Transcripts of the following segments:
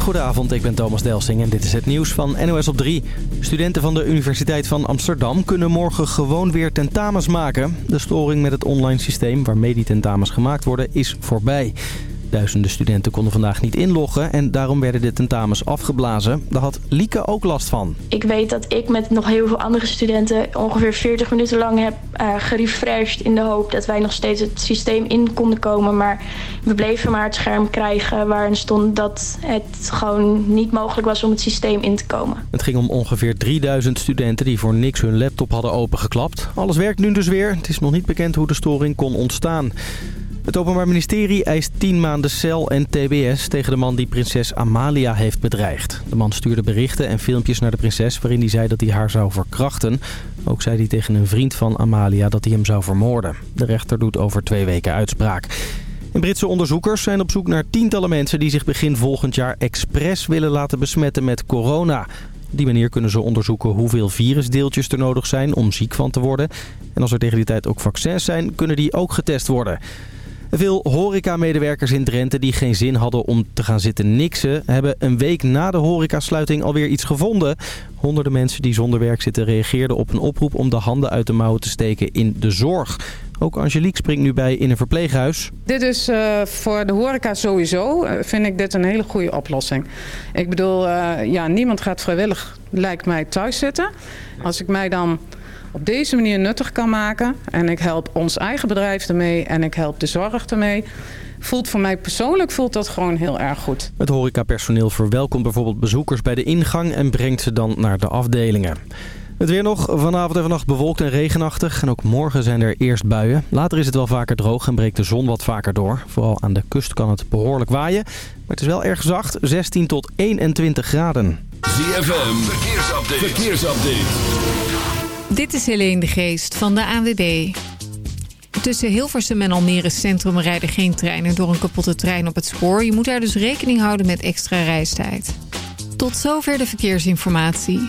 Goedenavond, ik ben Thomas Delsing en dit is het nieuws van NOS op 3. Studenten van de Universiteit van Amsterdam kunnen morgen gewoon weer tentamens maken. De storing met het online systeem waarmee die tentamens gemaakt worden is voorbij. Duizenden studenten konden vandaag niet inloggen en daarom werden de tentamens afgeblazen. Daar had Lieke ook last van. Ik weet dat ik met nog heel veel andere studenten ongeveer 40 minuten lang heb uh, gerefreshed in de hoop dat wij nog steeds het systeem in konden komen. Maar we bleven maar het scherm krijgen waarin stond dat het gewoon niet mogelijk was om het systeem in te komen. Het ging om ongeveer 3000 studenten die voor niks hun laptop hadden opengeklapt. Alles werkt nu dus weer. Het is nog niet bekend hoe de storing kon ontstaan. Het Openbaar Ministerie eist 10 maanden cel en tbs tegen de man die prinses Amalia heeft bedreigd. De man stuurde berichten en filmpjes naar de prinses waarin hij zei dat hij haar zou verkrachten. Ook zei hij tegen een vriend van Amalia dat hij hem zou vermoorden. De rechter doet over twee weken uitspraak. En Britse onderzoekers zijn op zoek naar tientallen mensen die zich begin volgend jaar expres willen laten besmetten met corona. Op die manier kunnen ze onderzoeken hoeveel virusdeeltjes er nodig zijn om ziek van te worden. En als er tegen die tijd ook vaccins zijn, kunnen die ook getest worden. Veel horecamedewerkers in Drenthe die geen zin hadden om te gaan zitten niksen... hebben een week na de horecasluiting alweer iets gevonden. Honderden mensen die zonder werk zitten reageerden op een oproep... om de handen uit de mouwen te steken in de zorg. Ook Angelique springt nu bij in een verpleeghuis. Dit is uh, voor de horeca sowieso, uh, vind ik dit een hele goede oplossing. Ik bedoel, uh, ja, niemand gaat vrijwillig, lijkt mij, thuis zitten. Als ik mij dan op deze manier nuttig kan maken. En ik help ons eigen bedrijf ermee en ik help de zorg ermee. Voelt voor mij persoonlijk voelt dat gewoon heel erg goed. Het horecapersoneel verwelkomt bijvoorbeeld bezoekers bij de ingang en brengt ze dan naar de afdelingen. Het weer nog. Vanavond en vannacht bewolkt en regenachtig. En ook morgen zijn er eerst buien. Later is het wel vaker droog en breekt de zon wat vaker door. Vooral aan de kust kan het behoorlijk waaien. Maar het is wel erg zacht. 16 tot 21 graden. ZFM. Verkeersupdate. Verkeersupdate. Dit is Helene de Geest van de ANWB. Tussen Hilversum en Almere Centrum rijden geen treinen door een kapotte trein op het spoor. Je moet daar dus rekening houden met extra reistijd. Tot zover de verkeersinformatie.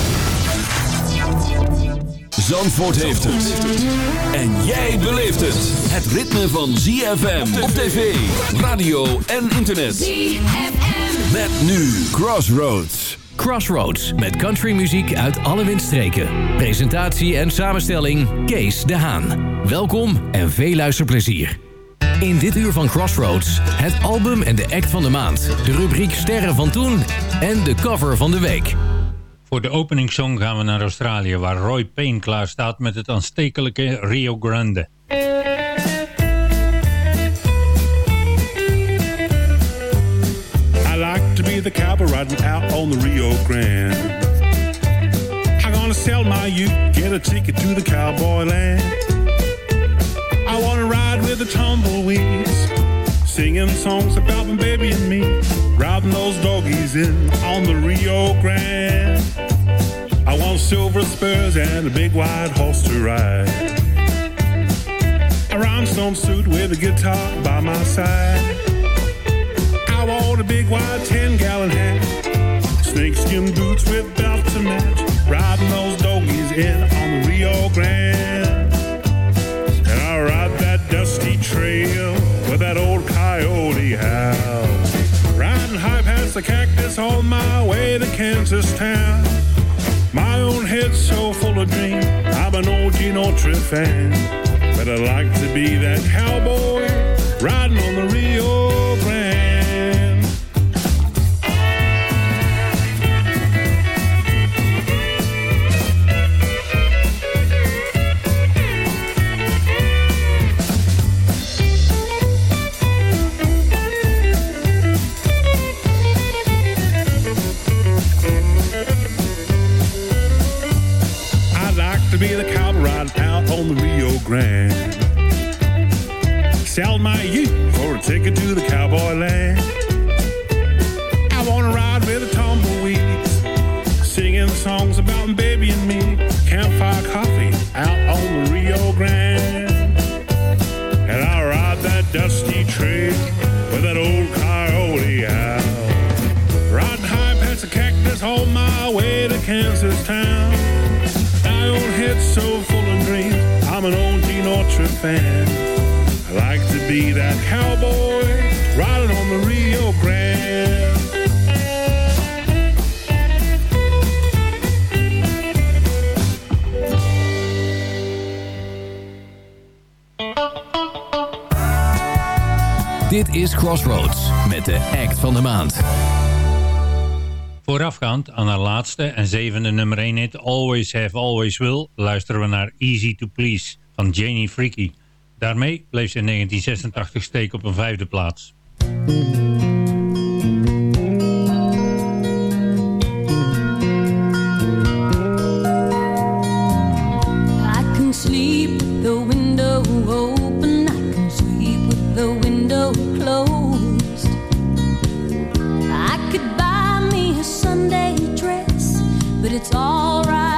Zandvoort heeft het. En jij beleeft het. Het ritme van ZFM op tv, radio en internet. ZFM. Met nu Crossroads. Crossroads met countrymuziek uit alle windstreken. Presentatie en samenstelling Kees de Haan. Welkom en veel luisterplezier. In dit uur van Crossroads het album en de act van de maand. De rubriek Sterren van Toen en de cover van de week. Voor de openingssong gaan we naar Australië, waar Roy Payne klaar staat met het aanstekelijke Rio Grande. I like to be the cowboy riding out on the Rio Grande. I'm gonna sell my youth, get a ticket to the cowboy land. I wanna ride with the tumbleweeds, singing songs about my baby and me, riding those doggies in on the Rio Grande. I want silver spurs and a big white horse to ride. A rhinestone suit with a guitar by my side. I want a big white 10 gallon hat. Snakeskin boots with belt to match. Riding those doggies in on the Rio Grande. And I ride that dusty trail with that old coyote howl. Past the cactus on my way to Kansas town. My own head's so full of dreams. I'm an old Gino Trip fan. But I like to be that cowboy riding on the Rio I'm an old Gene fan. I like to be that cowboy riding on the Rio Grande. Dit is Crossroads met de act van de maand. Voorafgaand aan haar laatste en zevende nummer 1 hit Always Have Always Will luisteren we naar Easy to Please van Janie Freaky. Daarmee bleef ze in 1986 steek op een vijfde plaats. it's alright.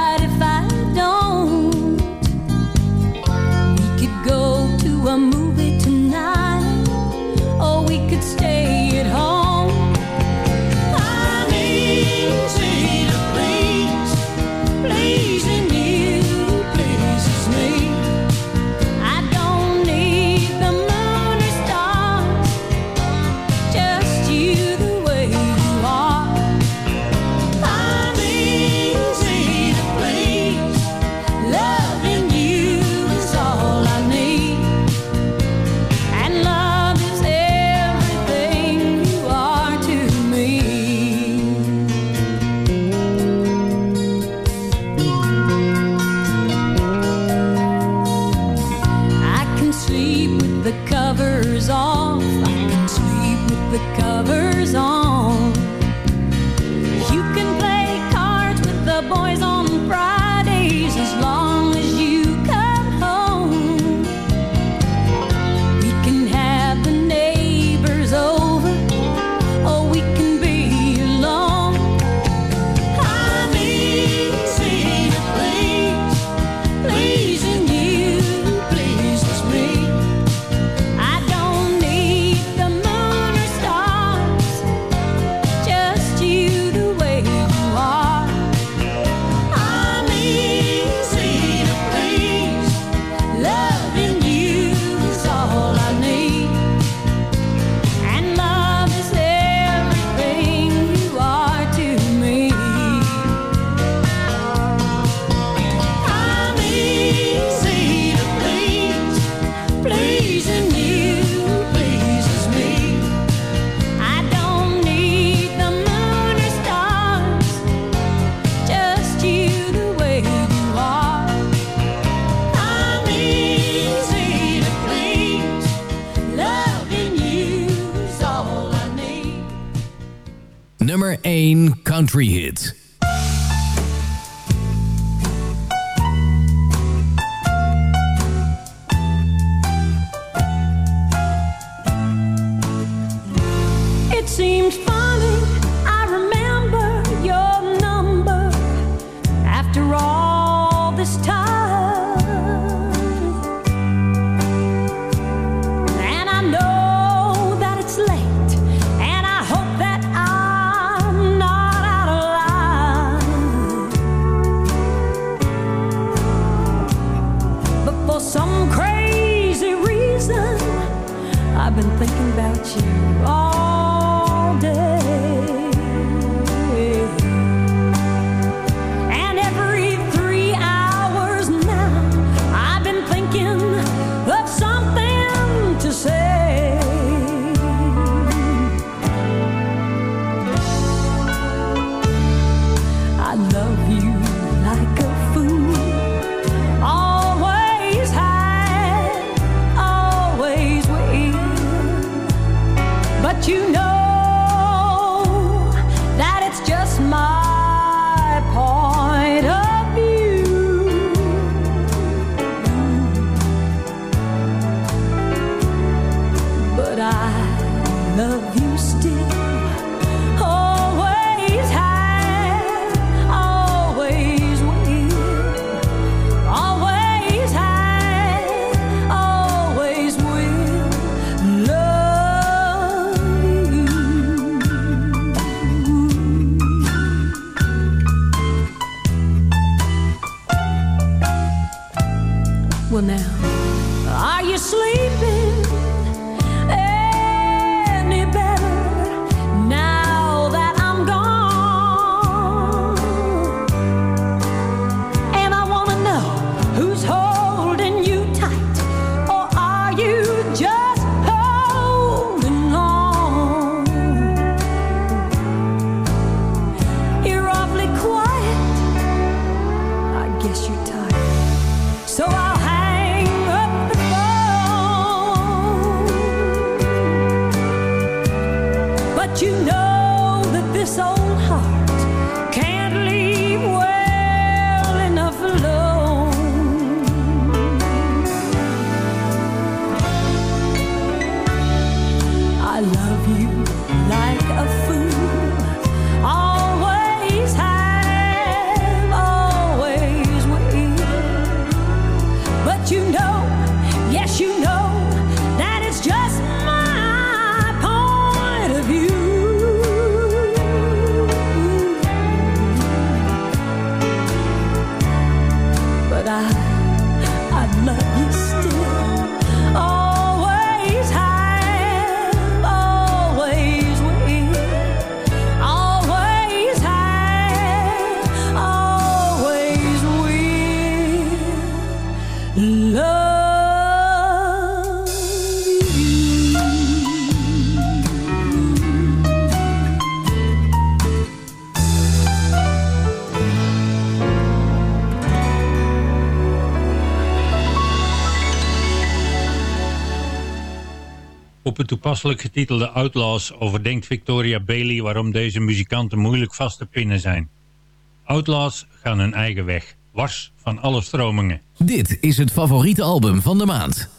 toepasselijk getitelde Outlaws overdenkt Victoria Bailey waarom deze muzikanten moeilijk vast te pinnen zijn. Outlaws gaan hun eigen weg, wars van alle stromingen. Dit is het favoriete album van de maand.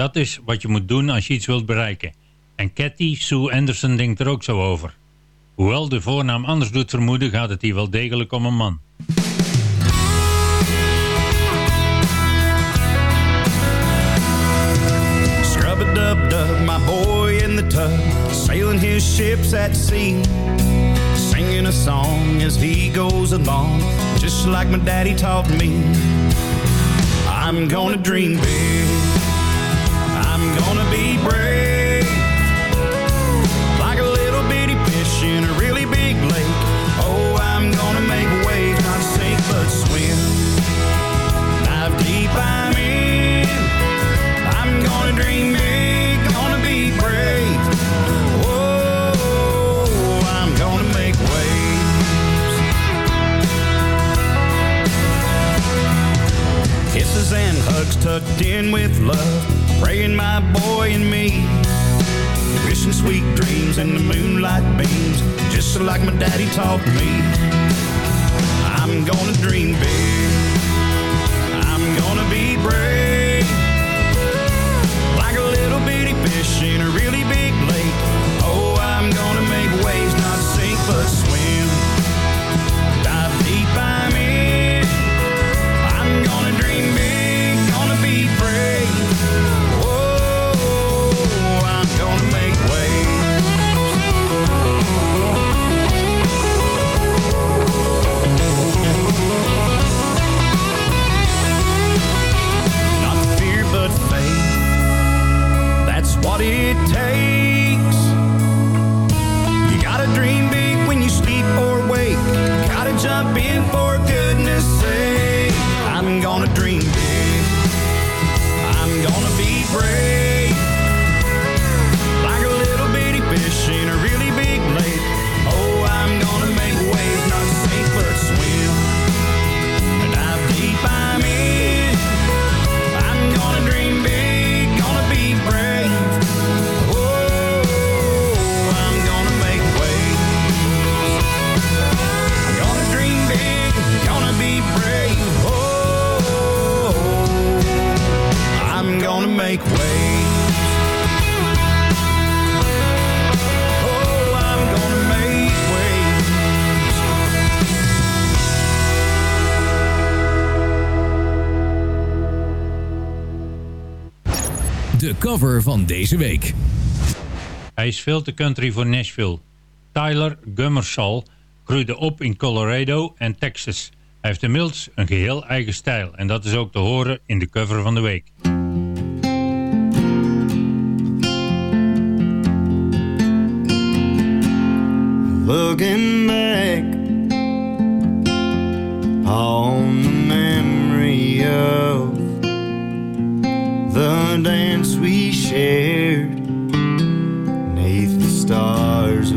Dat is wat je moet doen als je iets wilt bereiken. En Cathy Sue Anderson denkt er ook zo over. Hoewel de voornaam anders doet vermoeden, gaat het hier wel degelijk om een man. Scrub a dub dub, my boy in the tub, sailing his ships at sea. Singing a song as he goes along, just like my daddy taught me. I'm gonna dream big, I'm gonna be brave. Like a little bitty fish in a really big lake. Oh, I'm gonna make waves, not sink but swim. Dive deep, I'm in. I'm gonna dream big, gonna be brave. Oh, I'm gonna make waves. Kisses and hugs tucked in with love, praying my boy and me. Wishing sweet dreams in the moonlight beams, just like my daddy taught me. I'm gonna dream big. I'm gonna be brave. Cover van deze week. Hij is veel te country voor Nashville. Tyler Gummersall groeide op in Colorado en Texas. Hij heeft inmiddels een geheel eigen stijl en dat is ook te horen in de cover van de week. Looking back on the memory of the dance we shared neath the stars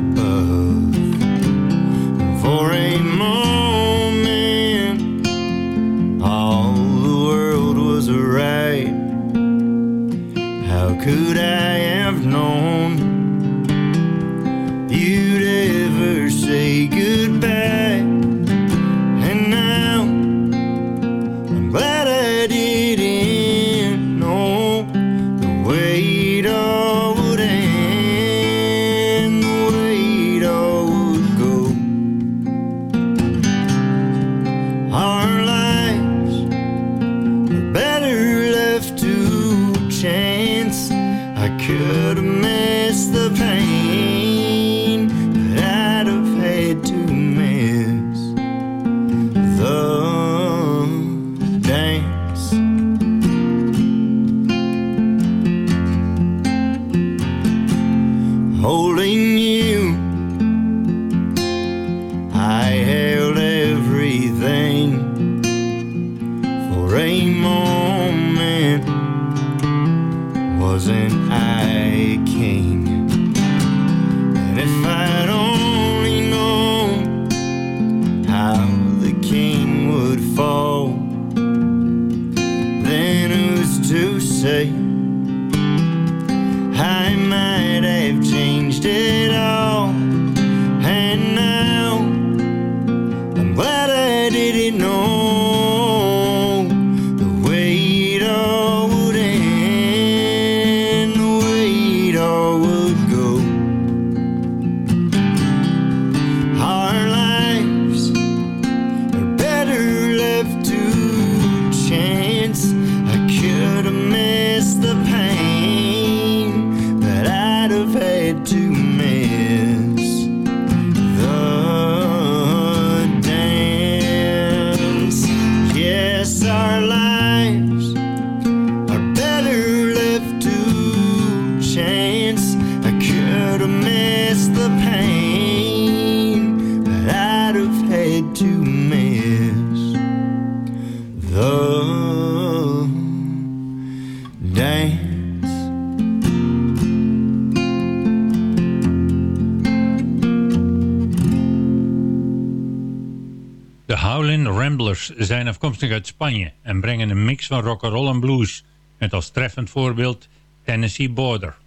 De Howlin' Ramblers zijn afkomstig uit Spanje en brengen een mix van rock'n'roll en blues, met als treffend voorbeeld Tennessee Border.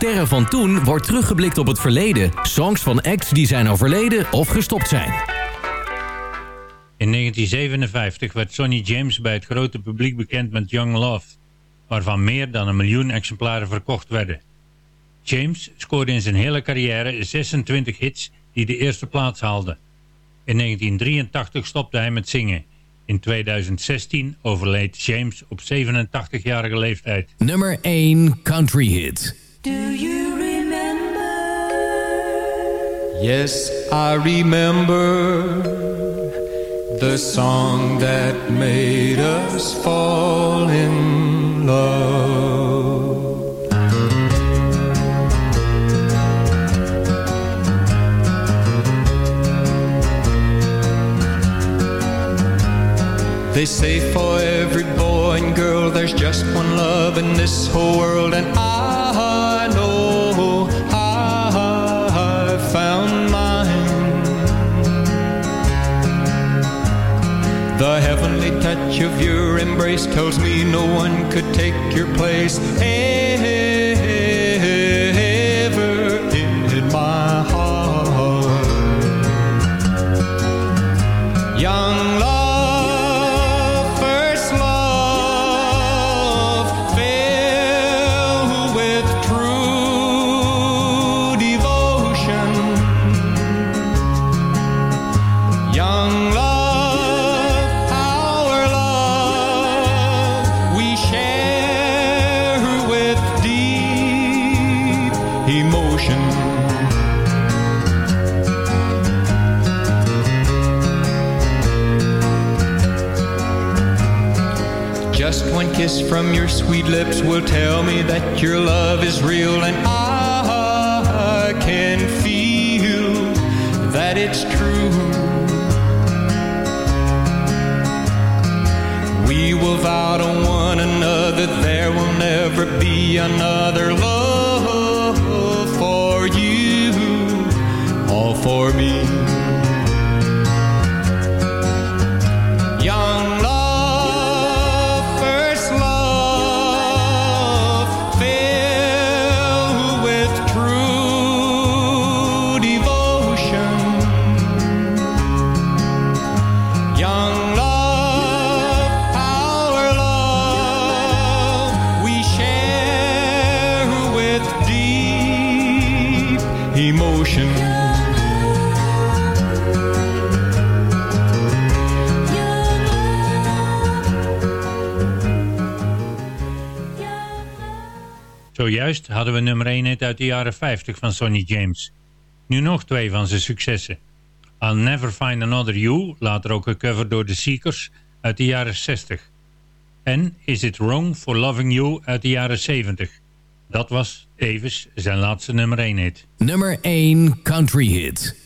Sterren van toen wordt teruggeblikt op het verleden. Songs van acts die zijn overleden of gestopt zijn. In 1957 werd Sonny James bij het grote publiek bekend met Young Love, waarvan meer dan een miljoen exemplaren verkocht werden. James scoorde in zijn hele carrière 26 hits die de eerste plaats haalden. In 1983 stopte hij met zingen. In 2016 overleed James op 87-jarige leeftijd. Nummer 1 Country Hit. Do you remember? Yes, I remember the song that made us fall in love. They say for every boy and girl there's just one love in this whole world and I of your embrace tells me no one could take your place. Ever sweet lips will tell me that your love is real and I can feel that it's true. We will vow to one another there will never be another love for you all for me. Zojuist hadden we nummer 1 hit uit de jaren 50 van Sonny James. Nu nog twee van zijn successen. I'll Never Find Another You, later ook gecoverd door The Seekers uit de jaren 60. En Is It Wrong For Loving You uit de jaren 70. Dat was tevens zijn laatste nummer 1 hit. Nummer 1 Country Hit.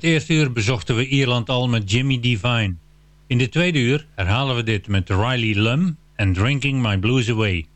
het eerste uur bezochten we Ierland al met Jimmy Devine. In de tweede uur herhalen we dit met Riley Lum en Drinking My Blues Away.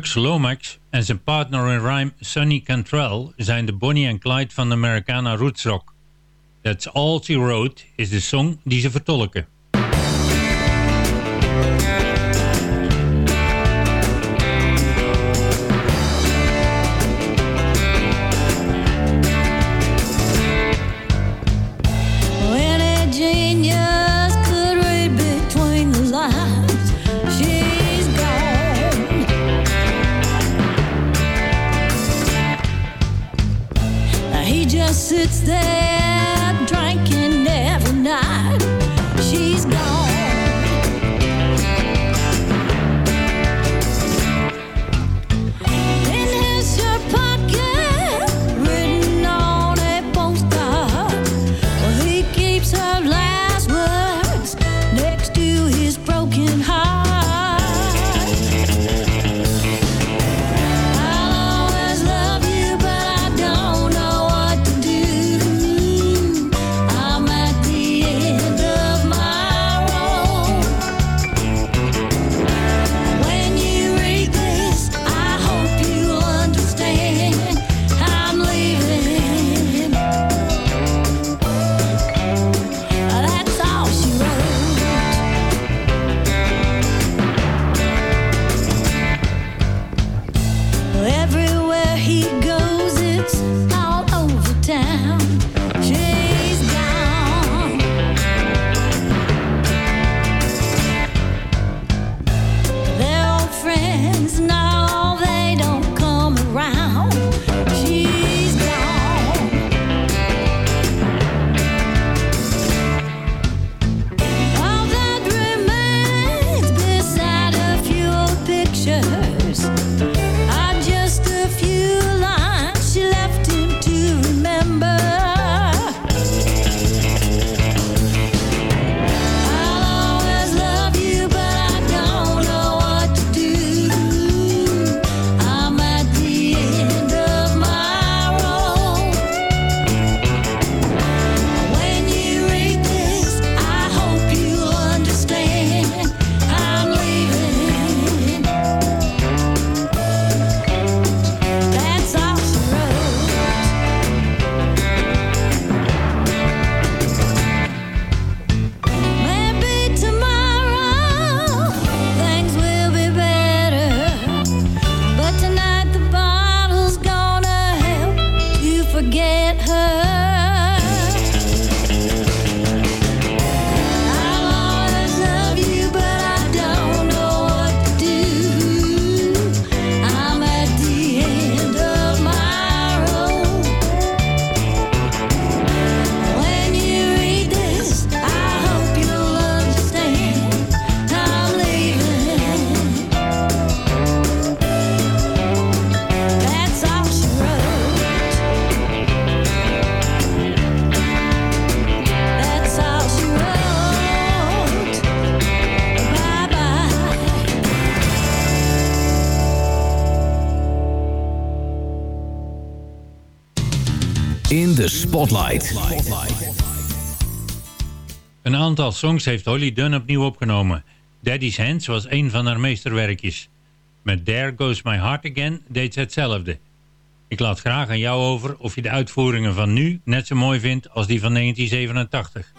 Bugs Lomax en zijn partner in rhyme Sonny Cantrell zijn de Bonnie en Clyde van de Americana rootsrock. That's All She Wrote is de song die ze vertolken. Spotlight. Een aantal songs heeft Holly Dunn opnieuw opgenomen. Daddy's Hands was een van haar meesterwerkjes. Met There Goes My Heart Again deed ze hetzelfde. Ik laat graag aan jou over of je de uitvoeringen van nu net zo mooi vindt als die van 1987.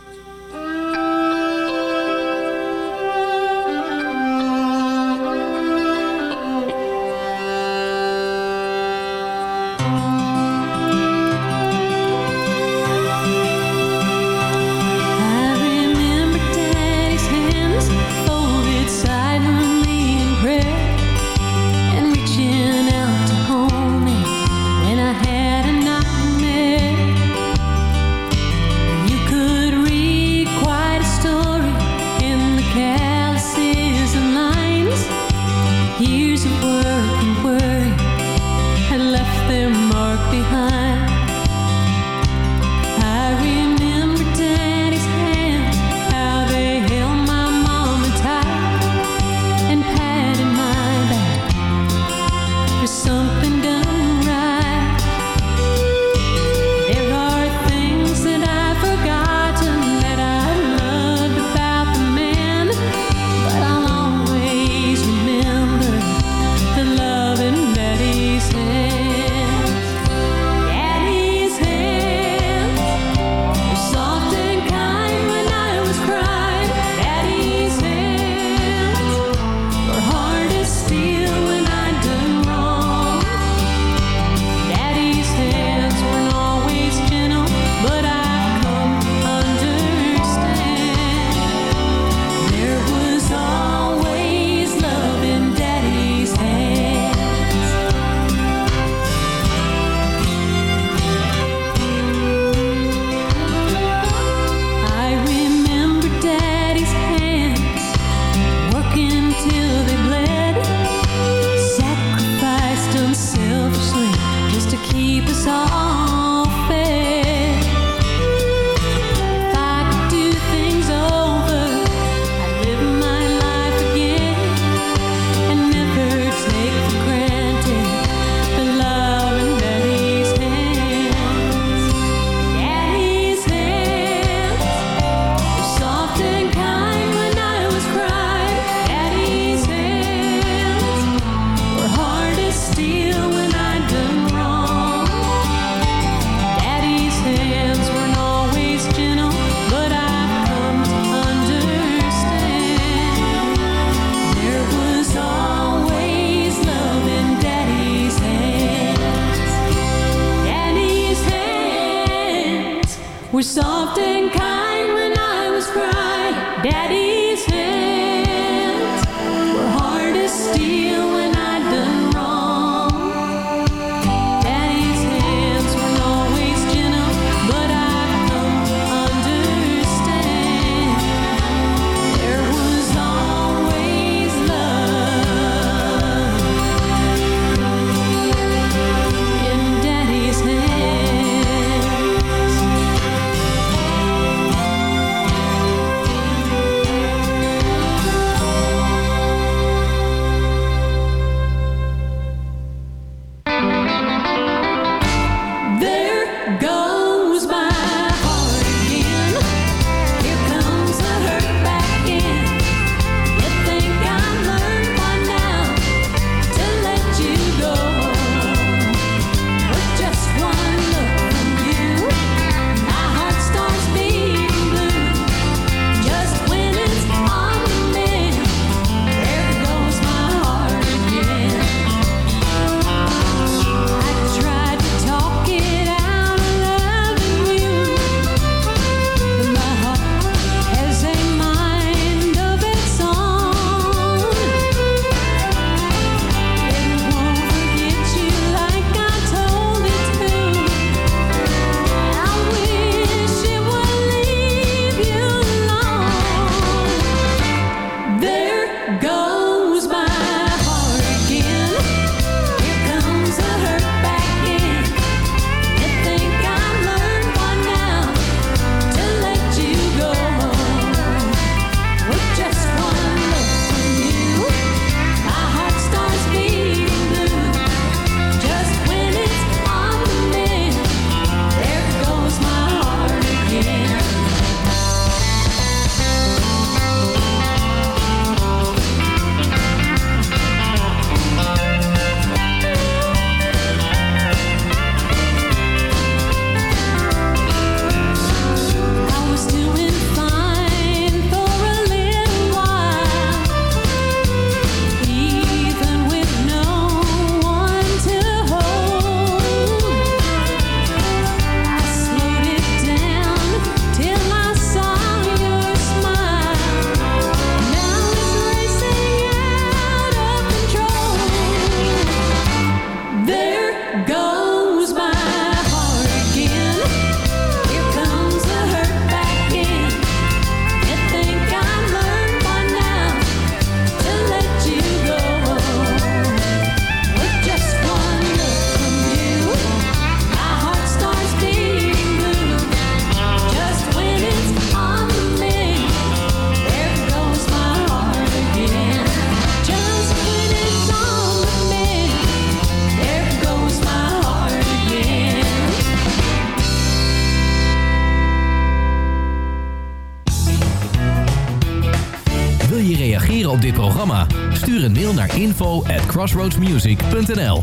crossroadsmusic.nl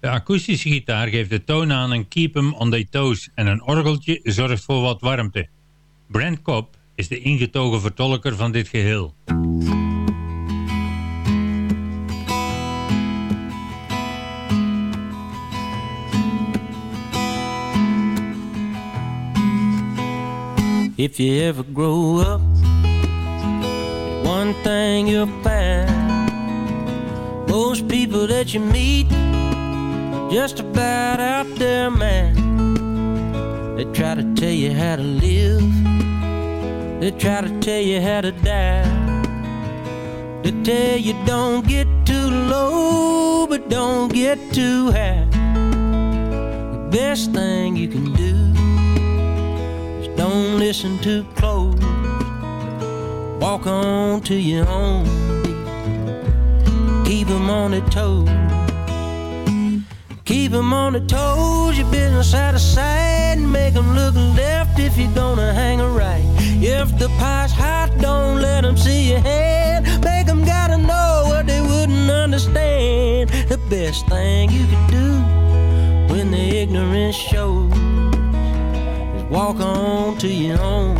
De akoestische gitaar geeft de toon aan en keep 'em on their toes en een orgeltje zorgt voor wat warmte. Brent Cobb is de ingetogen vertolker van dit geheel. If you ever grow up, one thing you'll find most people that you meet just about out there, man. They try to tell you how to live, they try to tell you how to die. They tell you don't get too low, but don't get too high. The best thing you can do is don't listen too close. Walk on to your own. Keep 'em on their toes. Keep 'em on their toes. Your business out of sight. Make 'em look left if you're gonna hang a right. If the pie's hot, don't let 'em see your hand. Make 'em gotta know what they wouldn't understand. The best thing you can do when the ignorance shows is walk on to your own.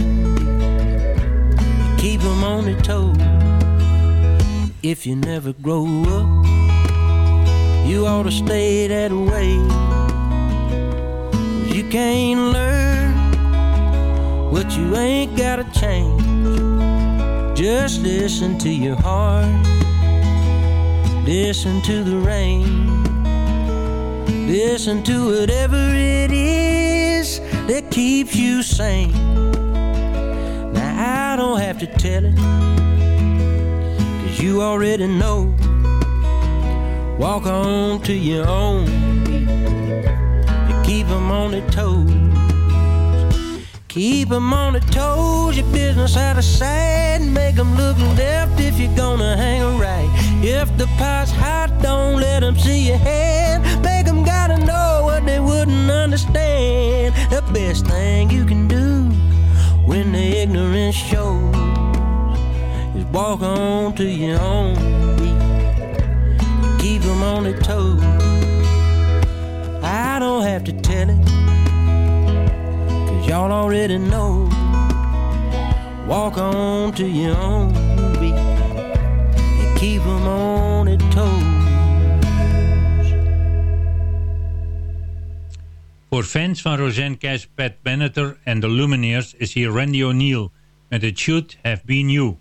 Keep 'em on their toes. If you never grow up, you ought to stay that way. you can't learn what you ain't gotta change. Just listen to your heart. Listen to the rain. Listen to whatever it is that keeps you sane. Now I don't have to tell it, you already know. Walk on to your own. You keep 'em on their toes. Keep 'em on their toes, your business out of sight. Make 'em look left if you're gonna hang a right. If the pie's hot, don't let 'em see your hand. Make 'em gotta know what they wouldn't understand. The best thing you can do when the ignorance shows walk on to your own beat. Keep 'em on their toes. I don't have to tell it, cause y'all already know. Walk on to your own beat and keep 'em on their toes. Voor fans van Roseanne Cash, Pat Benatar en de Lumineers is hier Randy O'Neill met It Should Have Been You.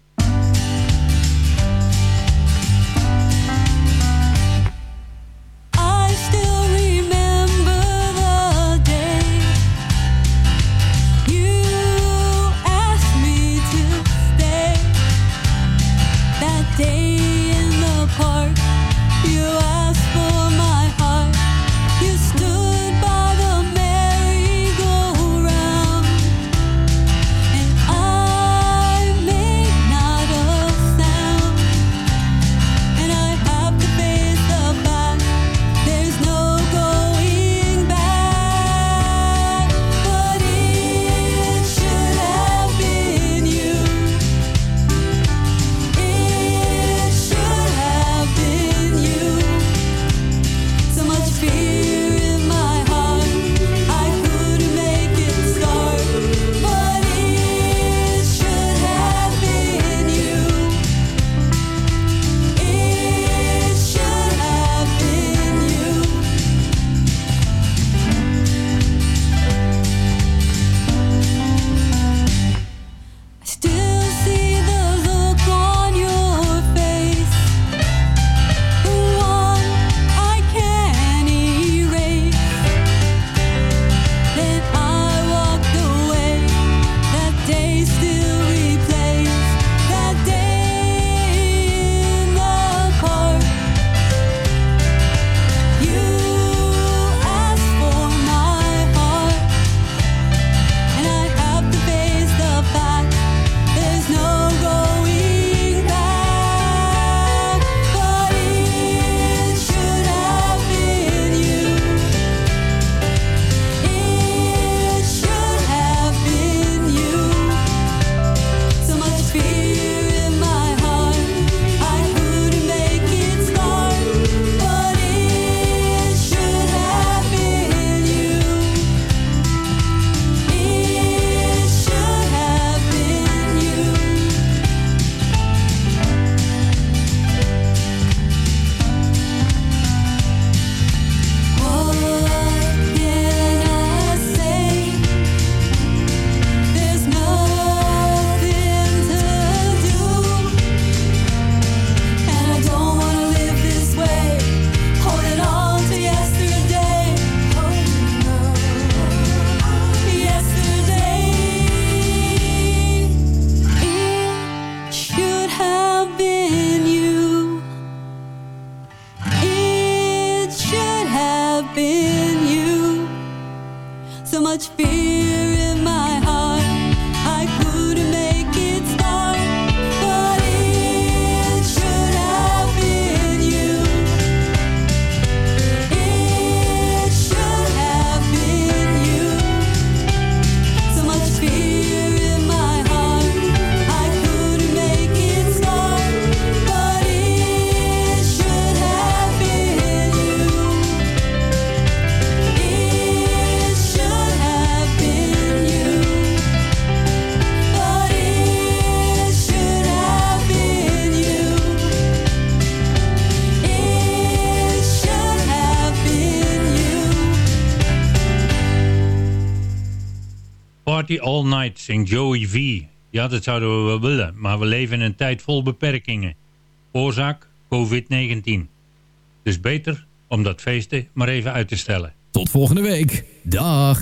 Party All Night zingt Joey V. Ja, dat zouden we wel willen, maar we leven in een tijd vol beperkingen. Oorzaak COVID-19. Dus beter om dat feesten maar even uit te stellen. Tot volgende week. Dag.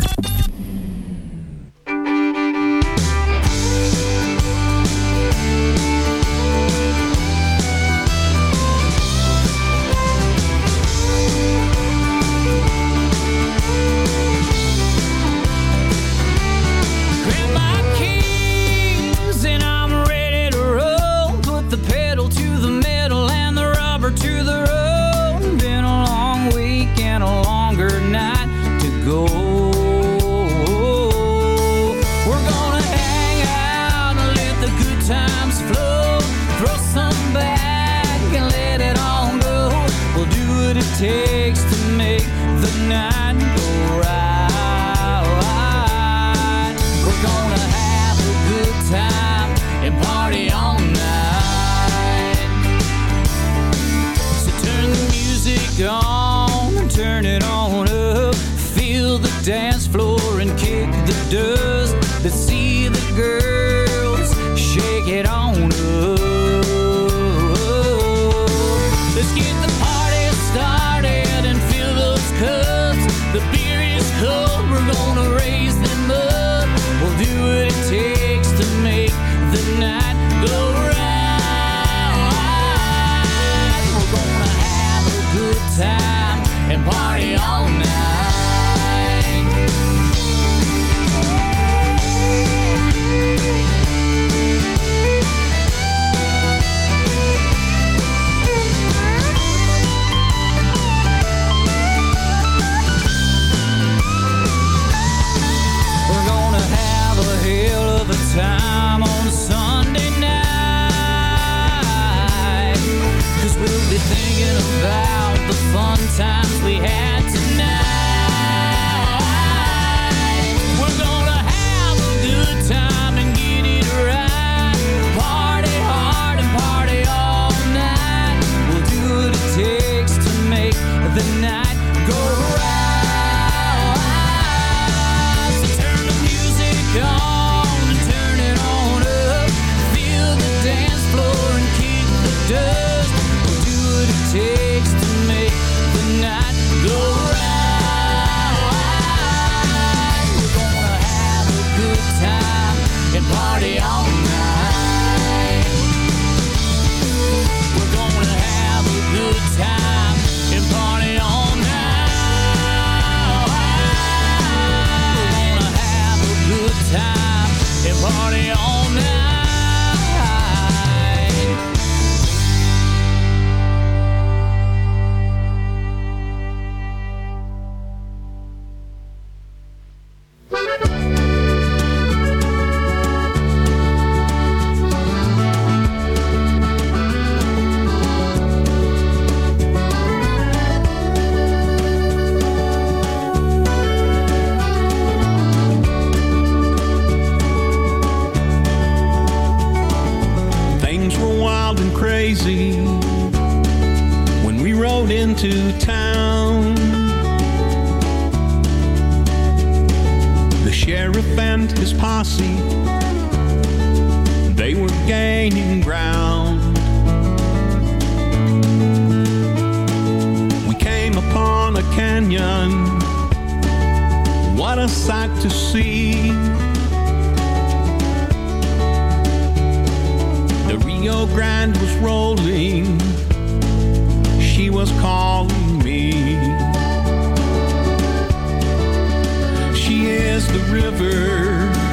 do were wild and crazy when we rode into town. The sheriff and his posse, they were gaining ground. We came upon a canyon, what a sight to see. radio grind was rolling, she was calling me. She is the river